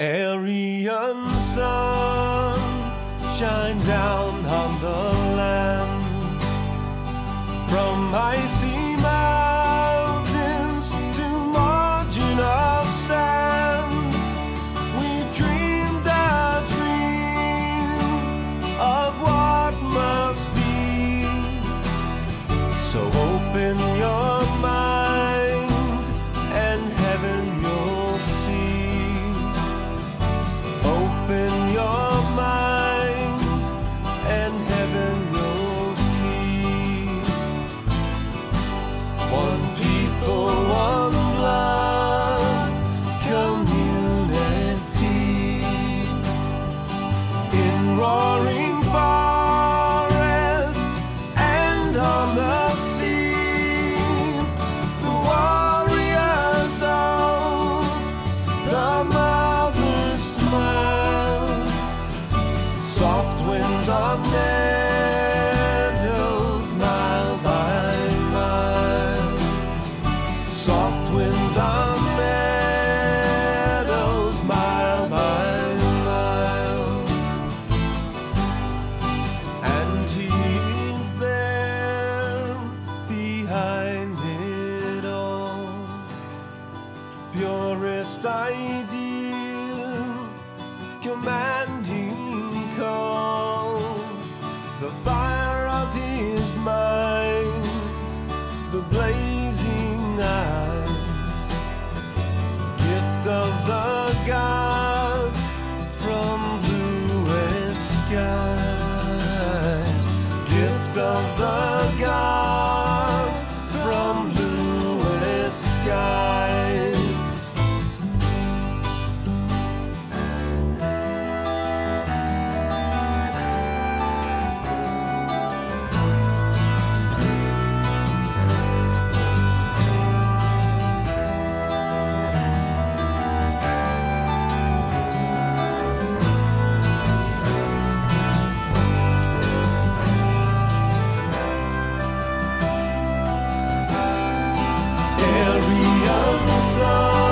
Aryan sun shine down on the winds of meadows, mile by mile. Soft winds of meadows, mile by mile. And he is there behind it all. Purest ideal command. of the God. so